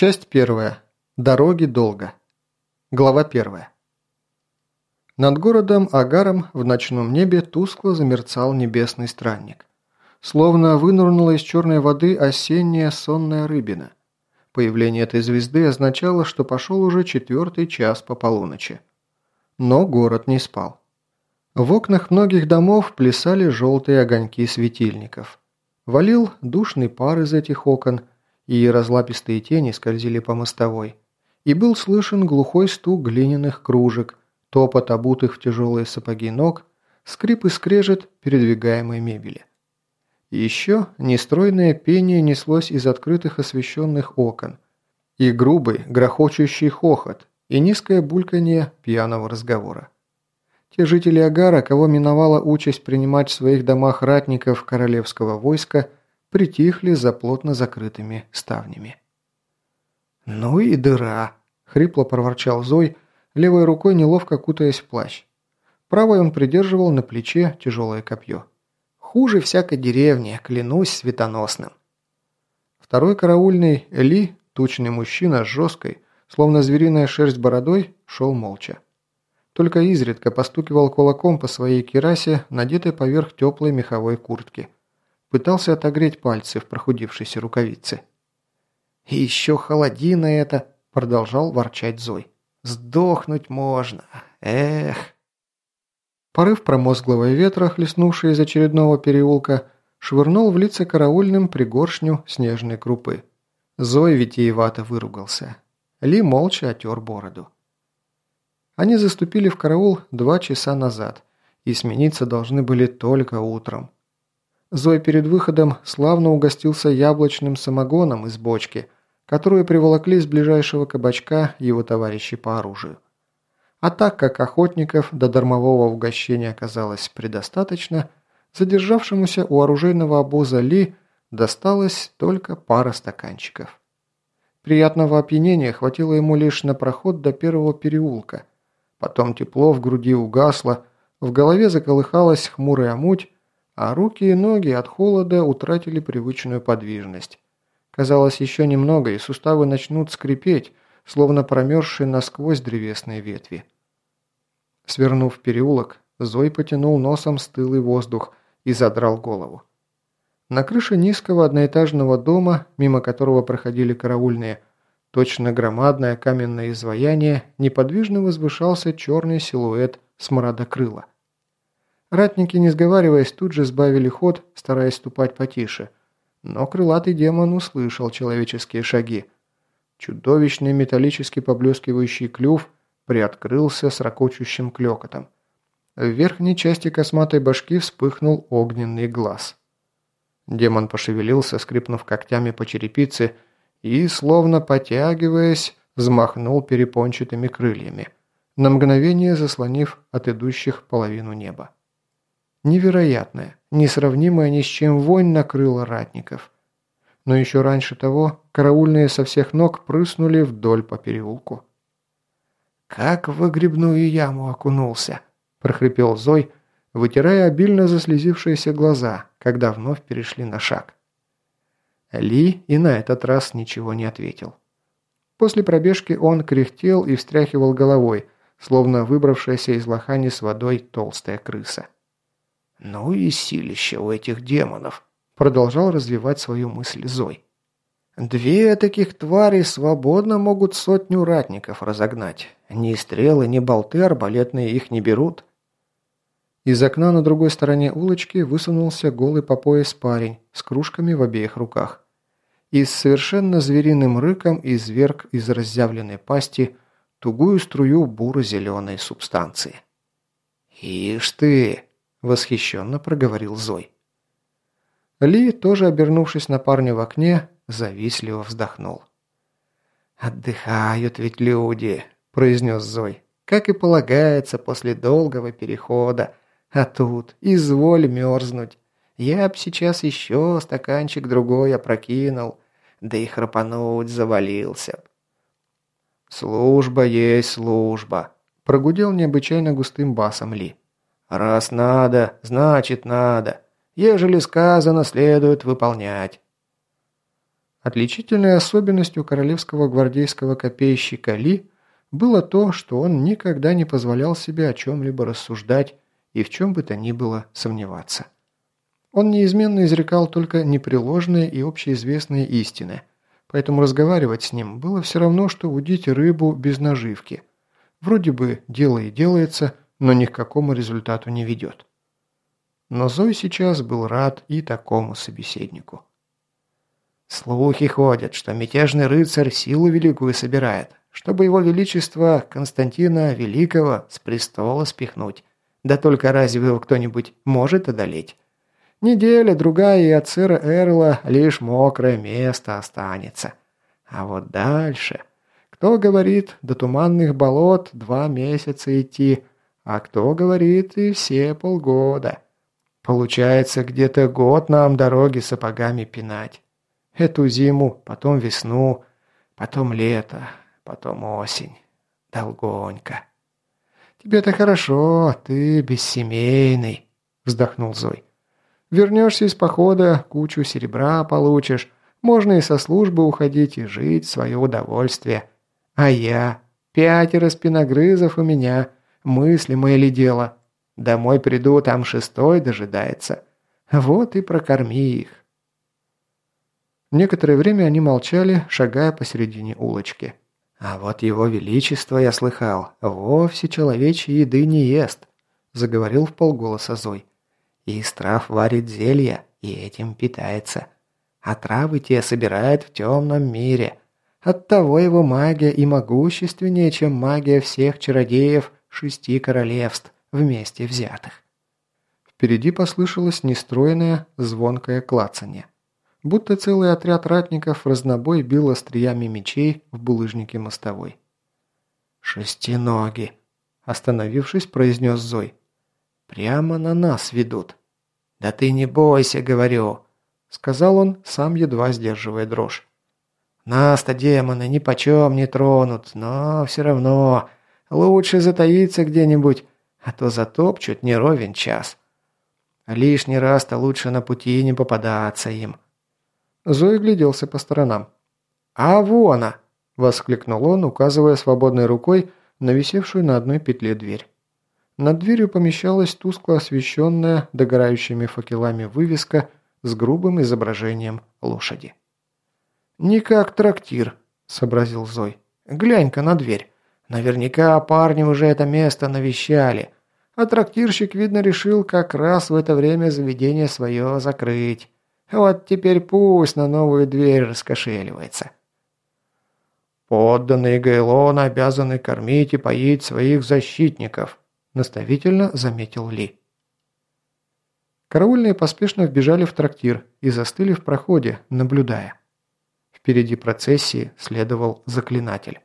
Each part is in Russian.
Часть первая. Дороги долго. Глава первая. Над городом Агаром в ночном небе тускло замерцал небесный странник. Словно вынырнула из черной воды осенняя сонная рыбина. Появление этой звезды означало, что пошел уже четвертый час по полуночи. Но город не спал. В окнах многих домов плясали желтые огоньки светильников. Валил душный пар из этих окон – и разлапистые тени скользили по мостовой. И был слышен глухой стук глиняных кружек, топот обутых в тяжелые сапоги ног, скрип и скрежет передвигаемой мебели. Еще нестройное пение неслось из открытых освещенных окон, и грубый, грохочущий хохот, и низкое бульканье пьяного разговора. Те жители Агара, кого миновала участь принимать в своих домах ратников королевского войска – притихли за плотно закрытыми ставнями. «Ну и дыра!» – хрипло проворчал Зой, левой рукой неловко кутаясь в плащ. Правой он придерживал на плече тяжелое копье. «Хуже всякой деревни, клянусь светоносным!» Второй караульный, Ли, тучный мужчина с жесткой, словно звериная шерсть бородой, шел молча. Только изредка постукивал кулаком по своей керасе, надетой поверх теплой меховой куртки – Пытался отогреть пальцы в прохудившейся рукавице. «И еще холодина это!» – продолжал ворчать Зой. «Сдохнуть можно! Эх!» Порыв промозглого ветра, хлестнувший из очередного переулка, швырнул в лица караульным пригоршню снежной крупы. Зой витиевато выругался. Ли молча отер бороду. Они заступили в караул два часа назад, и смениться должны были только утром. Зой перед выходом славно угостился яблочным самогоном из бочки, которую приволокли с ближайшего кабачка его товарищи по оружию. А так как охотников до дармового угощения оказалось предостаточно, задержавшемуся у оружейного обоза Ли досталось только пара стаканчиков. Приятного опьянения хватило ему лишь на проход до первого переулка. Потом тепло в груди угасло, в голове заколыхалась хмурая муть, а руки и ноги от холода утратили привычную подвижность. Казалось, еще немного, и суставы начнут скрипеть, словно промерзшие насквозь древесные ветви. Свернув переулок, Зой потянул носом стылый воздух и задрал голову. На крыше низкого одноэтажного дома, мимо которого проходили караульные, точно громадное каменное изваяние, неподвижно возвышался черный силуэт смрадокрыла. Ратники, не сговариваясь, тут же сбавили ход, стараясь ступать потише. Но крылатый демон услышал человеческие шаги. Чудовищный металлически поблескивающий клюв приоткрылся с ракочущим клёкотом. В верхней части косматой башки вспыхнул огненный глаз. Демон пошевелился, скрипнув когтями по черепице, и, словно потягиваясь, взмахнул перепончатыми крыльями, на мгновение заслонив от идущих половину неба. Невероятная, несравнимая ни с чем вонь накрыла ратников. Но еще раньше того караульные со всех ног прыснули вдоль по переулку. «Как в выгребную яму окунулся!» – прохрипел Зой, вытирая обильно заслезившиеся глаза, когда вновь перешли на шаг. Ли и на этот раз ничего не ответил. После пробежки он кряхтел и встряхивал головой, словно выбравшаяся из лохани с водой толстая крыса. «Ну и силище у этих демонов», – продолжал развивать свою мысль Зой. «Две таких твари свободно могут сотню ратников разогнать. Ни стрелы, ни болты арбалетные их не берут». Из окна на другой стороне улочки высунулся голый по пояс парень с кружками в обеих руках. И с совершенно звериным рыком изверг из разъявленной пасти тугую струю буро-зеленой субстанции. «Ишь ты!» – восхищенно проговорил Зой. Ли, тоже обернувшись на парня в окне, завистливо вздохнул. «Отдыхают ведь люди», – произнес Зой, – «как и полагается после долгого перехода. А тут изволь мерзнуть. Я б сейчас еще стаканчик другой опрокинул, да и храпануть завалился б». «Служба есть служба», – прогудел необычайно густым басом Ли. Раз надо, значит надо. Ежели сказано, следует выполнять. Отличительной особенностью королевского гвардейского копейщика Ли было то, что он никогда не позволял себе о чем-либо рассуждать и в чем бы то ни было сомневаться. Он неизменно изрекал только непреложные и общеизвестные истины, поэтому разговаривать с ним было все равно, что удить рыбу без наживки. Вроде бы дело и делается, но ни к какому результату не ведет. Но Зой сейчас был рад и такому собеседнику. Слухи ходят, что мятежный рыцарь силу великую собирает, чтобы его величество Константина Великого с престола спихнуть. Да только разве его кто-нибудь может одолеть? Неделя, другая, и от сэра Эрла лишь мокрое место останется. А вот дальше... Кто говорит, до туманных болот два месяца идти, а кто говорит, и все полгода. Получается, где-то год нам дороги сапогами пинать. Эту зиму, потом весну, потом лето, потом осень. Долгонько. «Тебе-то хорошо, ты бессемейный», – вздохнул Зой. «Вернешься из похода, кучу серебра получишь, можно и со службы уходить и жить в свое удовольствие. А я? Пятеро спиногрызов у меня, мыслимое ли дело? Домой приду, там шестой дожидается. Вот и прокорми их». Некоторое время они молчали, шагая посередине улочки. «А вот его величество, я слыхал, вовсе человечьей еды не ест», – заговорил в полголоса Зой. «Из трав варит зелья и этим питается. А травы те собирает в темном мире. Оттого его магия и могущественнее, чем магия всех чародеев шести королевств вместе взятых». Впереди послышалось нестроенное звонкое клацанье будто целый отряд ратников разнобой бил остриями мечей в булыжнике мостовой. «Шестиноги!» – остановившись, произнес Зой. «Прямо на нас ведут». «Да ты не бойся, говорю», – сказал он, сам едва сдерживая дрожь. «Нас-то демоны ни почем не тронут, но все равно лучше затаиться где-нибудь, а то затопчут не ровен час. Лишний раз-то лучше на пути не попадаться им». Зои гляделся по сторонам. «А вон она!» – воскликнул он, указывая свободной рукой на висевшую на одной петле дверь. Над дверью помещалась тускло освещенная догорающими факелами вывеска с грубым изображением лошади. «Не как трактир», – сообразил Зой. «Глянь-ка на дверь. Наверняка парни уже это место навещали, а трактирщик, видно, решил как раз в это время заведение свое закрыть. Вот теперь пусть на новую дверь раскошеливается. «Подданные Гайлона обязаны кормить и поить своих защитников», наставительно заметил Ли. Караульные поспешно вбежали в трактир и застыли в проходе, наблюдая. Впереди процессии следовал заклинатель.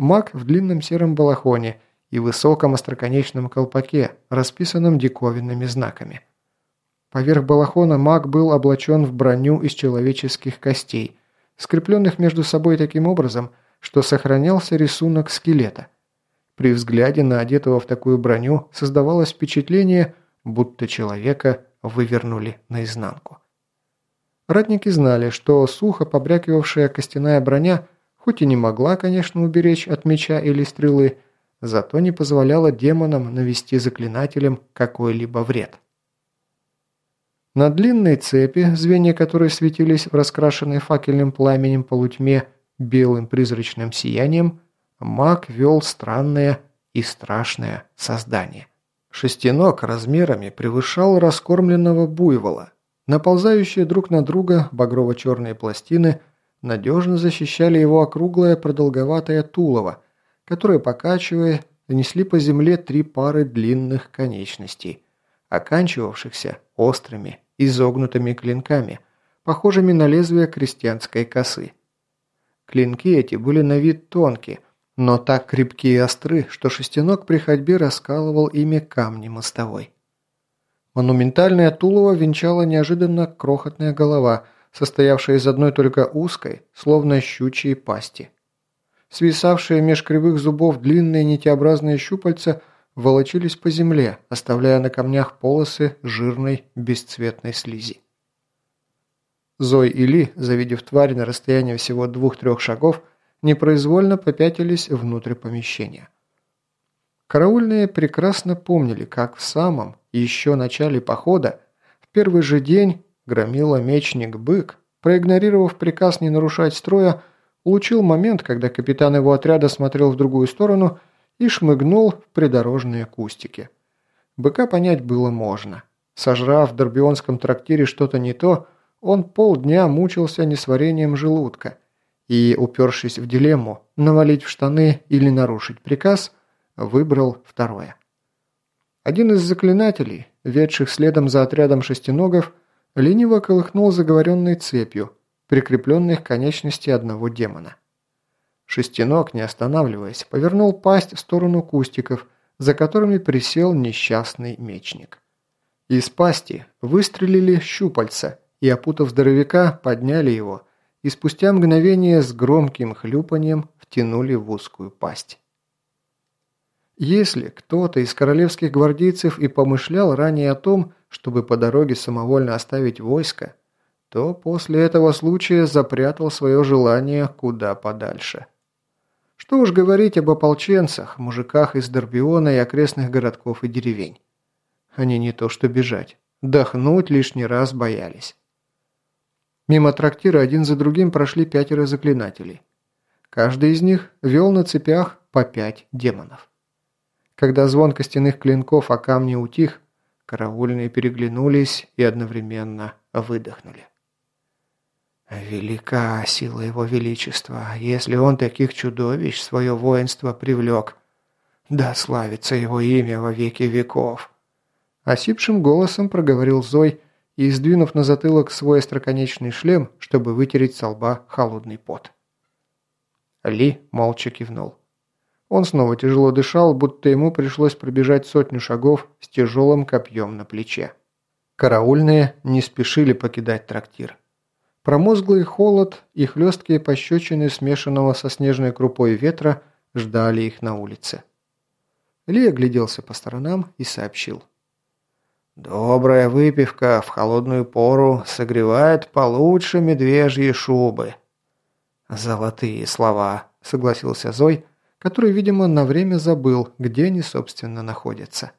Маг в длинном сером балахоне и высоком остроконечном колпаке, расписанном диковинными знаками – Поверх балахона маг был облачен в броню из человеческих костей, скрепленных между собой таким образом, что сохранялся рисунок скелета. При взгляде на одетого в такую броню создавалось впечатление, будто человека вывернули наизнанку. Ратники знали, что сухо побрякивавшая костяная броня хоть и не могла, конечно, уберечь от меча или стрелы, зато не позволяла демонам навести заклинателям какой-либо вред. На длинной цепи, звенья которой светились в раскрашенной факельным пламенем полутьме белым призрачным сиянием, маг вел странное и страшное создание. Шестенок размерами превышал раскормленного буйвола. Наползающие друг на друга багрово-черные пластины надежно защищали его округлое продолговатое тулово, которое, покачивая, несли по земле три пары длинных конечностей – оканчивавшихся острыми, изогнутыми клинками, похожими на лезвие крестьянской косы. Клинки эти были на вид тонкие, но так крепкие и остры, что шестенок при ходьбе раскалывал ими камни мостовой. Монументальное тулово венчала неожиданно крохотная голова, состоявшая из одной только узкой, словно щучьей пасти. Свисавшие меж кривых зубов длинные нитеобразные щупальца волочились по земле, оставляя на камнях полосы жирной бесцветной слизи. Зой и Ли, завидев тварь на расстоянии всего двух-трех шагов, непроизвольно попятились внутрь помещения. Караульные прекрасно помнили, как в самом еще начале похода, в первый же день громила мечник-бык, проигнорировав приказ не нарушать строя, улучил момент, когда капитан его отряда смотрел в другую сторону и шмыгнул в придорожные кустики. Быка понять было можно. Сожрав в Дорбионском трактире что-то не то, он полдня мучился несварением желудка и, упершись в дилемму, навалить в штаны или нарушить приказ, выбрал второе. Один из заклинателей, ведших следом за отрядом шестиногов, лениво колыхнул заговоренной цепью, прикрепленной к конечности одного демона. Шестиног, не останавливаясь, повернул пасть в сторону кустиков, за которыми присел несчастный мечник. Из пасти выстрелили щупальца и, опутав здоровяка, подняли его и спустя мгновение с громким хлюпанием втянули в узкую пасть. Если кто-то из королевских гвардейцев и помышлял ранее о том, чтобы по дороге самовольно оставить войско, то после этого случая запрятал свое желание куда подальше. Что уж говорить об ополченцах, мужиках из Дорбиона и окрестных городков и деревень. Они не то что бежать, дохнуть лишний раз боялись. Мимо трактира один за другим прошли пятеро заклинателей. Каждый из них вел на цепях по пять демонов. Когда звон костяных клинков о камни утих, караульные переглянулись и одновременно выдохнули. «Велика сила его величества, если он таких чудовищ свое воинство привлек. Да славится его имя во веки веков!» Осипшим голосом проговорил Зой и, сдвинув на затылок свой остроконечный шлем, чтобы вытереть со лба холодный пот. Ли молча кивнул. Он снова тяжело дышал, будто ему пришлось пробежать сотню шагов с тяжелым копьем на плече. Караульные не спешили покидать трактир. Промозглый холод и хлесткие пощечины смешанного со снежной крупой ветра ждали их на улице. Ли огляделся по сторонам и сообщил. «Добрая выпивка в холодную пору согревает получше медвежьи шубы». «Золотые слова», — согласился Зой, который, видимо, на время забыл, где они, собственно, находятся.